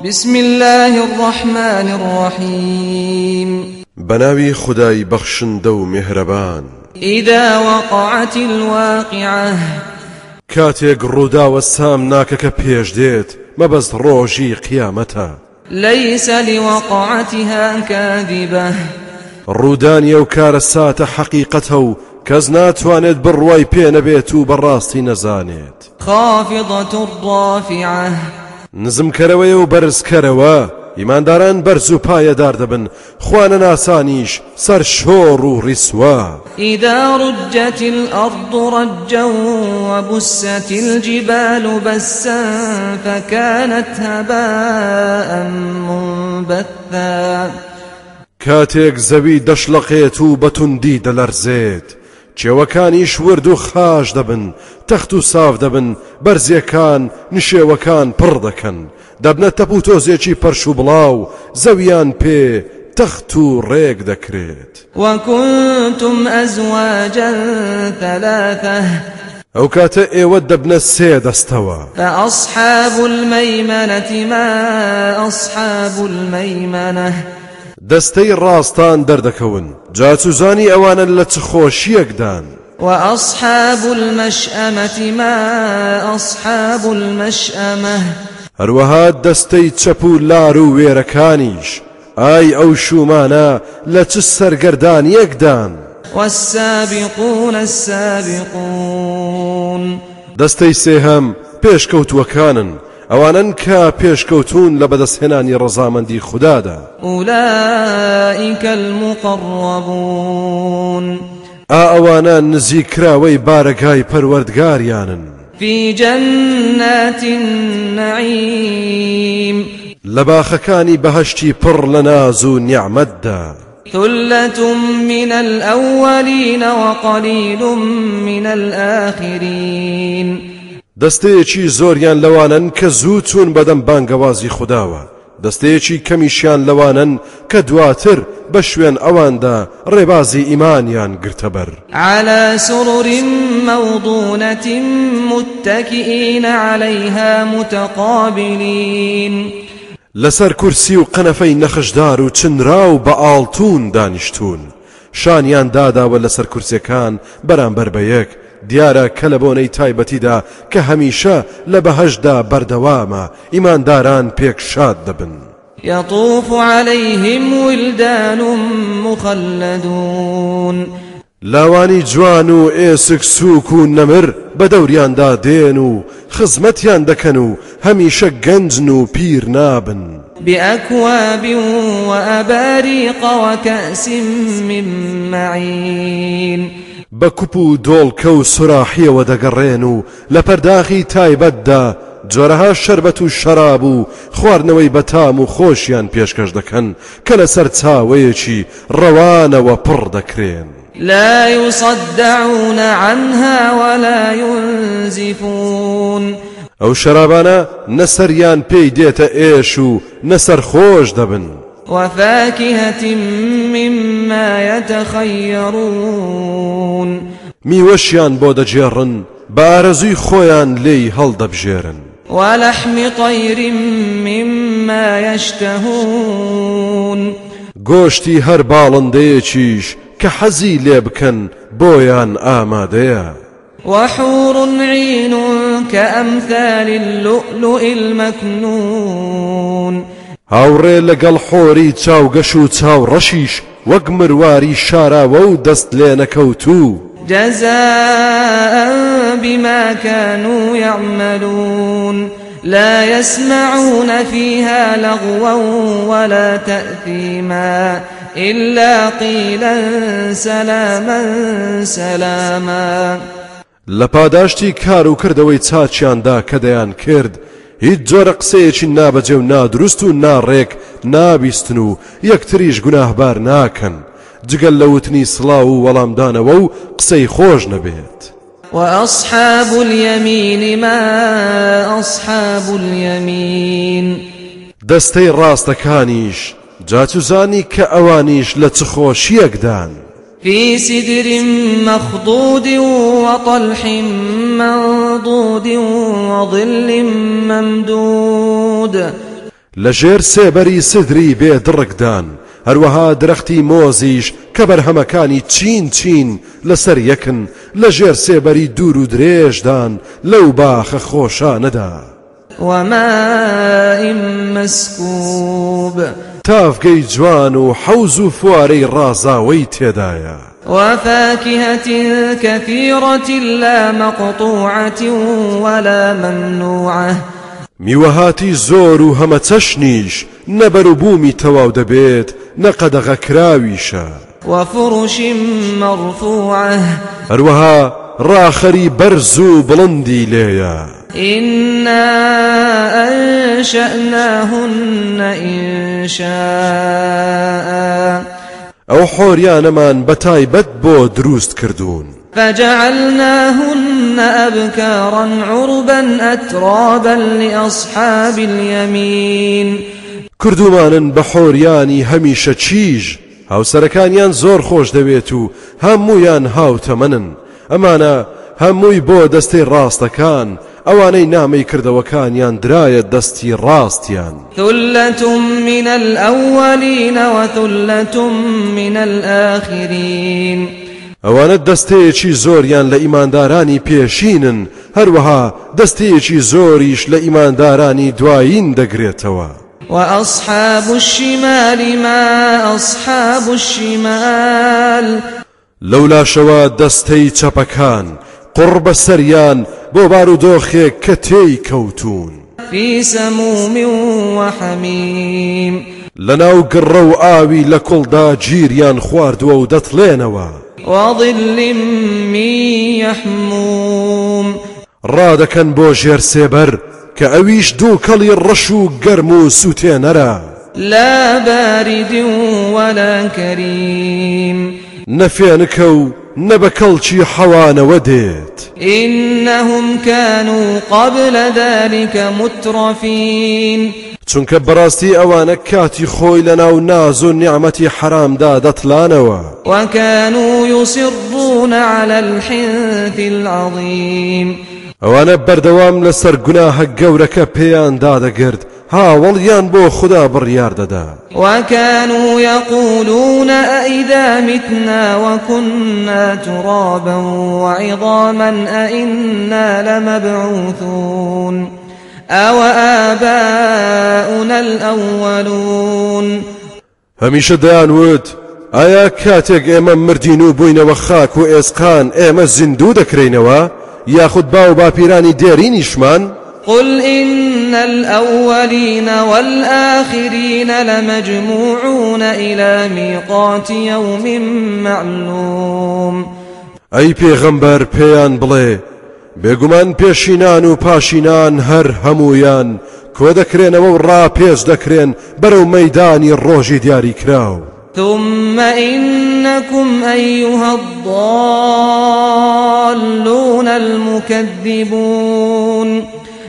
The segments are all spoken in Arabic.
بسم الله الرحمن الرحيم. بەناوی خودای بەخشندە و میهرەبان. إذا وقعت الواقعة كاتێک ڕوودا وە سام ناکەکە پێش دێت مەبەست ڕۆژی قیامەتە ليس لوقعتها كاذبة ڕوودانی ئەو کارە ساتە حەقیقەتە و کەس ناتوانێت بڕوای پێ نەبێت و بەڕاستی نەزانێت. خافضة رافعة. نزمکەرەوەی و بەرزکەرەوە ئیمانداران بەرز و پایەدار دەبن. خوانە ناسانیش سەر شۆڕ و ڕیسوا إذا رجت الأرض رجا وبست الجبال بسا فكانت هباء منبثا. کاتێک زەوی دەشلەقێت و بەتوندی دەلەرزێت. کێوەکانیش ورد و خاش دەبن تەخت و ساف دەبن بەرزیەکان نشێوەکان پڕ دەکەن. دەبنە تەپ و تۆزێکی پەرش و بڵاو زەویان پێ تەخت و ڕێک دەکرێت. وكنتم أزواجا ثلاثة. ئەو کاتە ئێوە دەبنە سێ دەستەوە. فأصحاب الميمنة ما أصحاب الميمنة. دەستەی ڕاستان دەردەکەون. جاچوزانی ئەوانە لە چ خۆشیەکدان وأصحاب المشأمة ما أصحاب المشأمة؟ هەروەها دەستەی چەپ و لار و وێرەکانیش. ئای ئەو شومانە لە چ سەرگەردانیەکدان والسابقون السابقون. دەستەی سێهەم پێشکەوتووەکانن ئەوانن کە پێشکەوتون لە بەدەستهێنانی ڕەزامەندی خوددادا. أولئك المقربون. ئا ئەوانە نزیکراوەی بارەگای پەروەردگاریانن. في جنات النعيم. لە باخەکانی بەهشتی پڕ لە ناز و نیعممەتدا ثلة من الأولين وقليل من الآخرين. دەستەیەکی زۆریان لەوانن کە زوو چوون بەدەم بانگەوازی خودداوە. دەستەیەکی کەمیشیان لەوانن کە دواتر بە شوێن ئەواندا ڕێبازی ئیمانیان گرتەبەر. على سرر موضونة متكئين عليها متقابلين. لەسەر کورسی و قەنەفەی نەخشدار و چنرا و بە ئاڵتون دانیشتون شانیان داداوە لەسەر کورسەکان بەرامبەر بە یەک دیارە کە لە بۆنەی تایبەتیدا کە هەمیشە لە بەهشدا بەردەوامە ئیمانداران پێک شاد دەبن يطوف عليهم ولدان مخلدون. لاوانی جوان و ئێسک سووک و نەمر بە دەوریاندا دێن و خزمەتیان دەکەن و هەمیشە گەنجن و پیر نابن. بأكواب وأباريق وكأس من معين. بە کوپ و دۆڵکە و سوراحیەوە دەگەڕێن و لە پەرداخی تایبەتدا جۆرەها شربەت و شەراب و خواردنەوەی بەتام و خۆشیان پێشکەش دەکەن کە لەسەر چاوەیەکی ڕەوانەوە پڕ دەکرێن. لا يصدعون عنها ولا ينزفون. ئەو شەرابانە نەسەریان پێی دێتە ئێش و نەسەر خۆش دەبن. وفاكهة مما يتخيرون. میوەشیان بۆ دەجێڕن بارەزوی خۆیان لێی هەڵدەبژێرن ولحم طير مما يشتهون. گۆشتی هەر باڵندەیەکیش کە حەزی لێ بکەن بۆیان ئامادەیە وحور عين كأمثال اللؤلؤ المكنون. هاوڕێ لەگەڵ خۆری چاوگەش و چاو ڕەشیش وەک مرواری شاراوە و دەست لێ نەکەوتوو جزاء بما كانوا يعملون. لا يسمعون فيها لغوا ولا تأثيما. إلا قيلا سلاما سلاما. لە پاداشتی کار و کردەوەی چاچیاندا کە دەیان کرد هیچ جۆرە قسەیەکی نابەجێ و نادروست و ناڕێک نابیستن و یەکتریش گوناهبار ناکەن. جگەل لە وتنی سڵاو و وەڵامدانەوە و قسەی خۆش نەبێت. وأصحاب اليمين ما أصحاب اليمين دەستەی ڕاستەکانیش جاچوزانی کە ئەوانیش لە چ خۆشیەکدان في سدر مخضود وطلح منضود وظل ممدود. لەژێر سێبەری سدری بێ دڕکدان هەروەها درەختی مۆزیش کە بەرهەمەکانی چین چین لەسەر یەکن لە ژێر سێبەری دوور و درێژدان لەو باخە خۆشانەدا وماء مسكوب. تافگەی جوان و حەوز و فوارەی ڕازاوەی تێدایە. وفاكهة كثيرة لا مقطوعة ولا ممنوعة. میوەهاتی زۆر و هەمە چەشنیش نەبەر و بوومی تەواو دەبێت نەقەدەغە کراویشە. وفرش مرفوعة. هەروەها ڕاخەری بەرز و بڵندی لێیە. إنا أنشأناهن إنشاء. ئەو حۆریانەمان بە تایبەت بۆ دروست کردوون فجعلناهن أبكارا عربا أترابا لأصحاب اليمين. کردومانن بە حۆریانی هەمیشە چیژ هاوسەرەکانیان زۆر خۆش دەوێت و هەمویان هاوتەمەنن. ئەمانە هەمووی بۆ دەستەی ڕاستەکان ئەوانەی نامەی کردەوەکانیان درایە دەستی ڕاستیان ثلة من الأولين وثلة من الآخرين. ئەوانە دەستەیەکی زۆریان لە ئیماندارانی پێشینن هەروەها دەستەیەکی زۆریش لە ئیماندارانی دوایین دەگرێتەوە وأصحاب الشمال ما أصحاب الشمال. لەولاشەوە دەستەی چەپەکان قڕ بە سەریان بۆ بارودۆخێک کە تێی کەوتون في سموم وحميم. لەناو گڕە و ئاوی لە کوڵدا گیریان خواردووە و دەتڵێنەوە وظل من يحموم. ڕادەکەن بۆ ژێر سێبەر کە ئەویش دوو کەڵی ڕەش و گەرم و سووتێنەرە لا بارد ولا كريم. نەفێنکە و نەبە کەڵکی حەوانەوە دێت إنهم كانوا قبل ذلك مترفين. چونکە بەڕاستی ئەوانە کاتی خۆی لە ناو ناز و نیعممەتی حرامدا دەتلانەوە وكانوا يصرون على الحنث العظيم. ئەوانە بەردەوام لەسەر گوناهە گەورەکە پێیان دادەگرت. هاوڵیان بۆ خوددا بڕیار دەدا. وكانوا يقولون أئذا متنا وكنا ترابا وعظاما أئنا لمبعوثون؟ أو آباؤنا الأولون؟ هەمیشە دەیانوت ئایا کاتێک ئێمە مردین و بووینەوە خاک و ئێسقان ئێمە زیندوو دەکرێنەوە یاخود با و باپیرانی دێرینیشمان قل إن الأولين والآخرين لمجموعون إلى ميقات يوم معلوم. ئەی پێغەمبەر پێیان بڵێ بێگومان پێشینان و پاشینان هەر هەمویان کۆ دەکرێنەوە و ڕاپێز دەکرێن بەرەو مەدانی ڕۆژی دیاری کراو. ثم إنكم أيها الضالون المكذبون.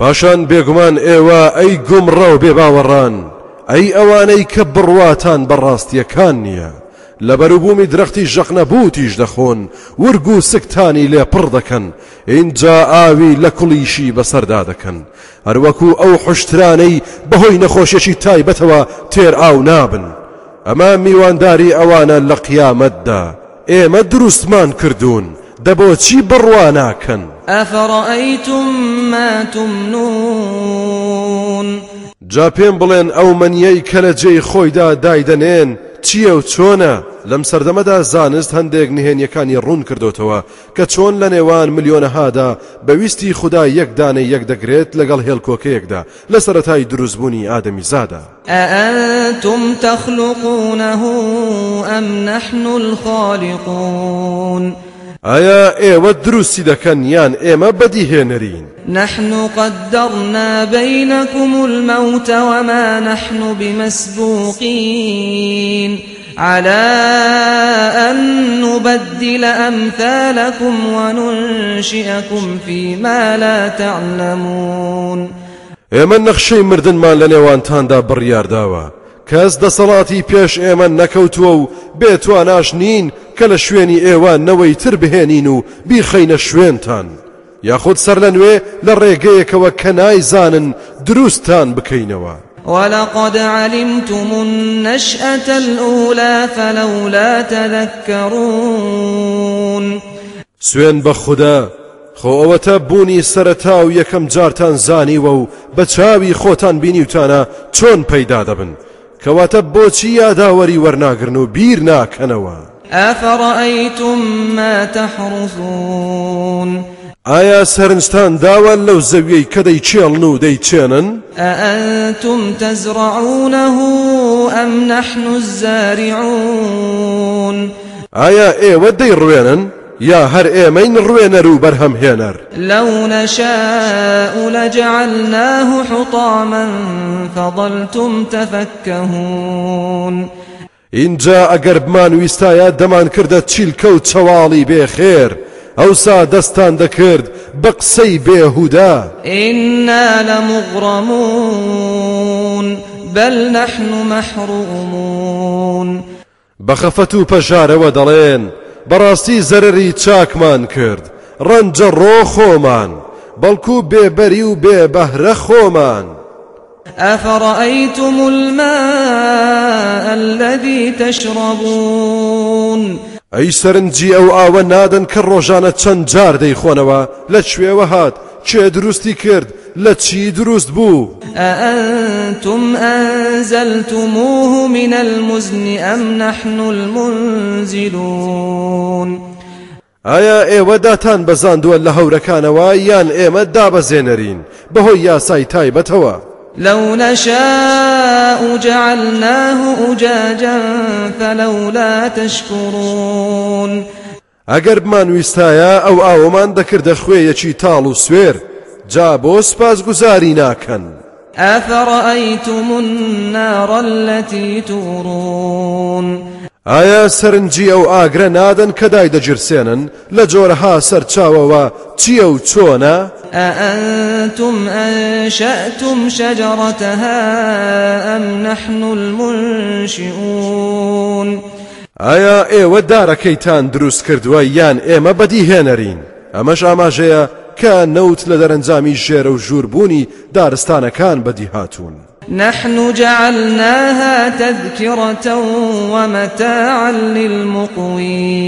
پاشان بێگومان ئێوە ئەی گومڕە و بێباوەڕان. ئەی ئەوانەی کە بڕواتان بەڕاستیەکان نییە. لە بەروبوومی درەختی ژەقنەبووتیش دەخۆن ورگ و سکتانی لێ پڕ دەکەن. اینجا ئاوی لە کوڵیشی بەسەردا دەکەن هەروەکو ئەو حشترانەی بەهۆی نەخۆشیێکی تایبەتەوە تێر ئاو نابن. ئەمە میوانداری ئەوانە لە قیامەتدا. ئێمە دروستمان کردوون. دەبۆچی بڕواناکەن؟ أفرأيتم ما تمنون؟ جا پێم بڵێن ئەو منیەی کە لە جێی خۆیدا دایدەنێن چییە و چۆنە؟ لەم سەردەمەدا زانست هەندێک نهێنیەکانی ڕوون کردوتەوە کە چۆن لە نێوان ملیۆنەهادا بەویستی خدا یەک دانەی یەک دەگرێت لەگەڵ هێلکۆکەیەکدا لە سەرەتای دروستبوونی ئادەمی زادا. أأنتم تخلقونه أم نحن الخالقون؟ ئایا ئێوە دروستی دەکەن یان ئێمە بەدیهێنەرین نحن قدرنا بينكم الموت وما نحن بمسبوقين على أن نبدل أمثالكم وننشئكم فيما لا تعلمون. ئێمە نەخشەی مردنمان لە نێوانتاندا بڕیارداوە کەس دەسەڵاتی پێش ئێمە نەکەوتووە و بێتواناش نین کە لە شوێنی ئێوە نەوەی تر بهێنین و بیخەینە شوێنتان. یاخود سەر لە نوێ لە ڕێگەیەکەوە کە نایزانن دروستان بکەینەوە. ولقد علمتم النشأة الأولى فلولا تذكرون. سوێن بە خوددا خۆ ئەوەتە بوونی سەرەتا و یەکەم جارتان زانیوە و بە چاوی خۆتان بینیوتانە چۆن پەیدا دەبن؟ کەواتە بۆچی یاداوەری وەرناگرن و بیر ناکەنەوە أفرأيتم ما تحرثون؟ ئایا سەرنجتان داوە لەو زەویەی کە دەیچێڵن و دەیچێنن أأنتم تزرعونه أم نحن الزارعون؟ ئایا ئێوە دەیڕوێنن یا هەر ئێمەین ڕوێنەر و بەرهەمهێنەر لو نشاء لجعلناه حطاما فظلتم تفكهون. اینجا ئەگەر بمان ویستایە دەمان کردە چیلکە و چەواڵی بێخێر ئەوسا دەستان دەکرد بە قسەی بێهودا إنا لمغرمون بل نحن محرومون. بەخەفەت و پەژارەوە دەڵێن بەڕاستی زەرری چاکمان کرد. ڕەنجە ڕۆ خۆمان بەڵکو بێبەری و بێبەهرە خۆمان. أفرأيتم الماء الذي تشربون؟ ئەی سەرنجی ئەو ئاوە نادەن کە ڕۆژانە چەند جار دەیخۆنەوە لە کوێوە هات چێ دروستی کرد؟ لە چی دروست بوو أأنتم أنزلتموه من المزن أم نحن المنزلون؟ ئایا ئێوە داتان بەزاندووە لە هەورەکانەوە؟ یان ئێمە دابەزێنەرین؟ بەهۆی یاسای تایبەتەوە. لو نشاء جعلناه أجاجا فلولا تشكرون. ئەگەر بمان ویستایە ئەو ئاوەمان دەکردە خوێیەکی تاڵ و سوێر. جا بۆ سپاس گوزاری ناکەن أفرأيتم النار التي تورون؟ ئایا سەرنجی ئەو ئاگرە نادەن کە دای دەجرسێنن لە جۆرەها سەرچاوەوە چییە و چۆنە؟ أأنتم أنشأتم شجرتها أم نحن المنشئون؟ ئایا ئێوە دارەکەیتان دروست کردووە یان ئێمە بەدیهێنەرین ئەمەش ئاماژەیە کە نەوت لە دەرەنجامی ژێرە و ژووربوونی دارستانەکان بەدی هاتوون. نحن جعلناها تذكرة ومتاعا للمقوين.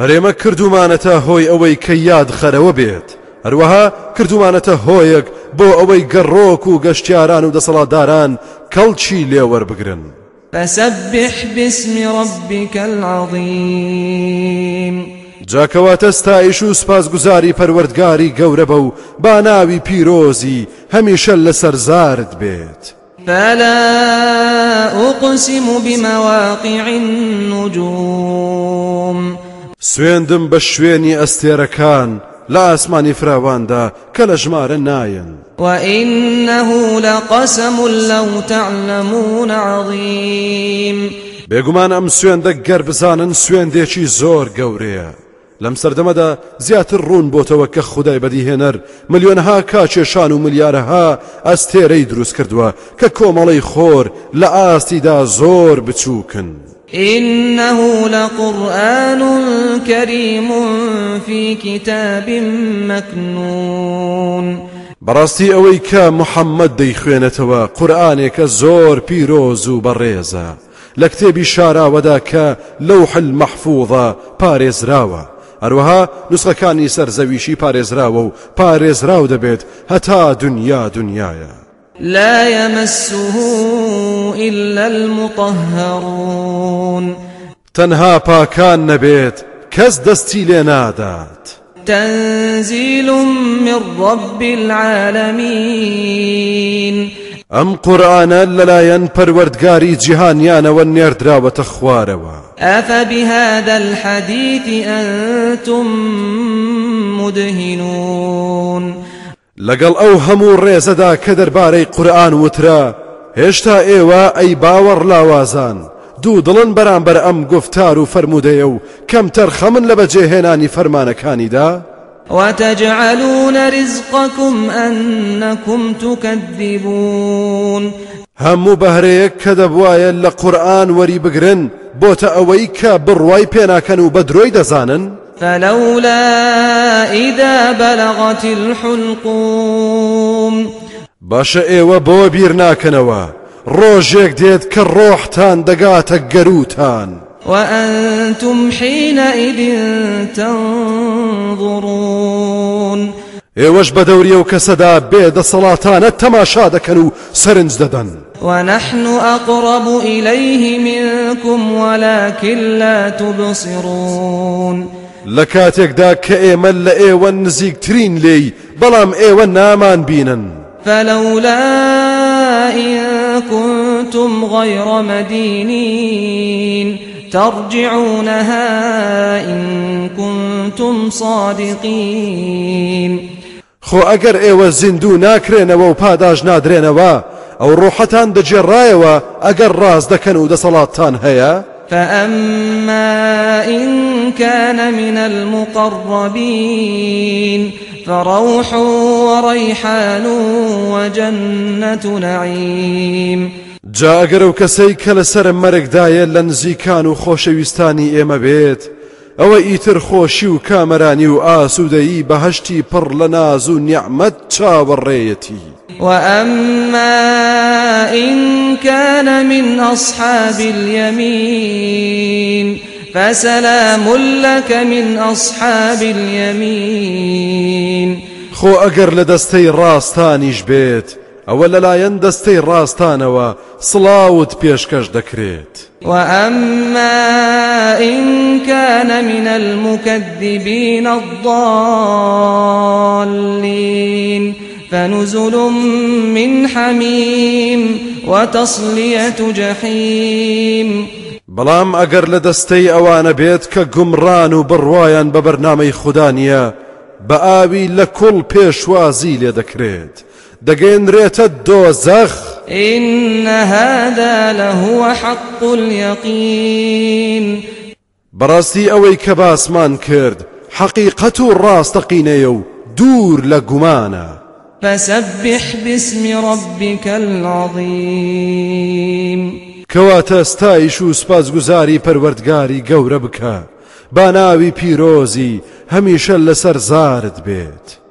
هەرێمە کردومانەتە هۆی ئەوەی کە یاد خەرەوە بێت. هەروەها کردومانەتە هۆیەک بۆ ئەوەی گەڕۆک و گەشتیاران و دەسەڵاتداران کەڵچی لێوەربگرن فسبح باسم ربك العظيم. جاکەواتە ستایش و سپاسگوزاری پەروەردگاری گەورە بە و با ناوی پیرۆزی هەمیشە لەسەر زارد بێت. فلا أقسم بمواقع النجوم سوێندم بە شوێنی ئەستێرەکان لە ئاسمانی فراواندا کە لە ژمارە نایەن. وإنه لقسم لو تعلمون عظيم بێگومان ئەم سوێندە گەر بزانن سوێندێکی زۆر گەورەیە. لەم سەردەمەدا زیاتر ڕوون بۆتەوە کە خدای بەدیهێنەر ملیۆنها کاچێشان و ملیارەها ئەستێرەی دروست کردووە کە کۆمەڵی خۆر لە ئاستیدا زۆر بچووکن. إنه لقرآن كريم في كتاب مكنون. بەڕاستی ئەوەی کە محەممەد دەیخوێنێتەوە قورآانێکە زۆر پیرۆز و بەڕێزە. لە کتێبی شاراوەدا کە لەو حل مەحفوظە پارێزراوە. هەروەها نوسخەکانی سەرزەویشی پارێزراوە و پارێزراو دەبێت هەتا دنیا دنیاە لا يمسه إلا المطهرون. تەنها پاکان نەبێت کەس دەستی لێ نادات تنزيل من رب العالمين. ئەم قورآانە لەلایەن پەروەردگاری جیهانیانەوە نێردراوەتە خوارەوە. أفبهذا الحديث أنتم مدهنون؟ لەگەڵ ئەو هەموو ڕێزەدا کە دەربارەی قورآن وترا هێشتا ئێوە ئەی باوەڕ لاوازان. دوو دڵن بەرامبەر ئەم گفتار و فرەرمودەیە و کەم تەرخەمن لە بەجێهێنانی فەرمانەکانیدا وتجعلون رزقكم أنكم تكذبون. هەموو بەهرەیەک کە دەبواە لە قورآن وەری بگرن بۆتە ئەوەی کە بڕوای پێناکەن و بە درۆی دەزانن؟ فلولا إذا بلغت الحلقوم. باشە ئێوە بۆ بیر ناکەنەوە ڕۆژێک دێت کە ڕۆحتان دەگاتە گەروتان. وأنتم حينئذ تنظرون. ئێوەش بە دەوریە و کەسەدا بێدەسەڵاتانە تەماشا دەکەن و سەرنج دەدەن ونحن أقرب إليه منكم ولكن لا تبصرون. کە ئێمە لە ئێوە نزیکترین لێی بەڵام ئێوە نامان بینن فلولا إن كنتم غير مدينين. ترجعونها إن كنتم صادقين. خۆ ئەگەر ئێوە زیندوو ناکرێنەوە و پاداش نادرێنەوە ئەو ڕۆحەتان دەجێڕایەوە ئەگەر ڕاز دەکەن و دەسەڵاتتان هەیە؟ فأما إن كان من المقربين فروح وريحان وجنة نعيم جا ئەگەر و کەسەی کە لەسەر مەرگدایە لە نزیکان و خۆشەویستانی ئێمە بێت ئەوە ئیتر خۆشی و کامەرانی و ئاسوودەیی بەهشتی پڕ لە ناز و نیعممەد چاوەڕێیەتی. وأما إن كان من أصحاب اليمين فسلام لك من أصحاب اليمين خۆ ئەگەر لە دەستەی ڕاستانیش بێت ئەوە لەلایەن دەستەی ڕاستانەوە سڵاوت پێشکەش دەکرێت وأما إن كان من المكذبين الضالين فنزل من حميم وتصلية جحيم. بەڵام ئەگەر لە دەستەی ئەوانە بێت کە گومڕان و بڕوایان بە بەرنامەی خوددانە بە ئاوی لە کوڵ پێشوازی لێ دەکرێت دەگەێنرێتە دۆزەخ إن هذا لهو حق اليقين. بەڕاستی ئەوەی کە باسمان کرد حەقیقەت و ڕاستەقینەیە و دوور لە گومانە فسبح باسم ربك العظيم. کەواتە ستایش و سپاسگوزاری پەروەردگاری گەورە بکە با ناوی پیرۆزی هەمیشە لەسەر زارت بێت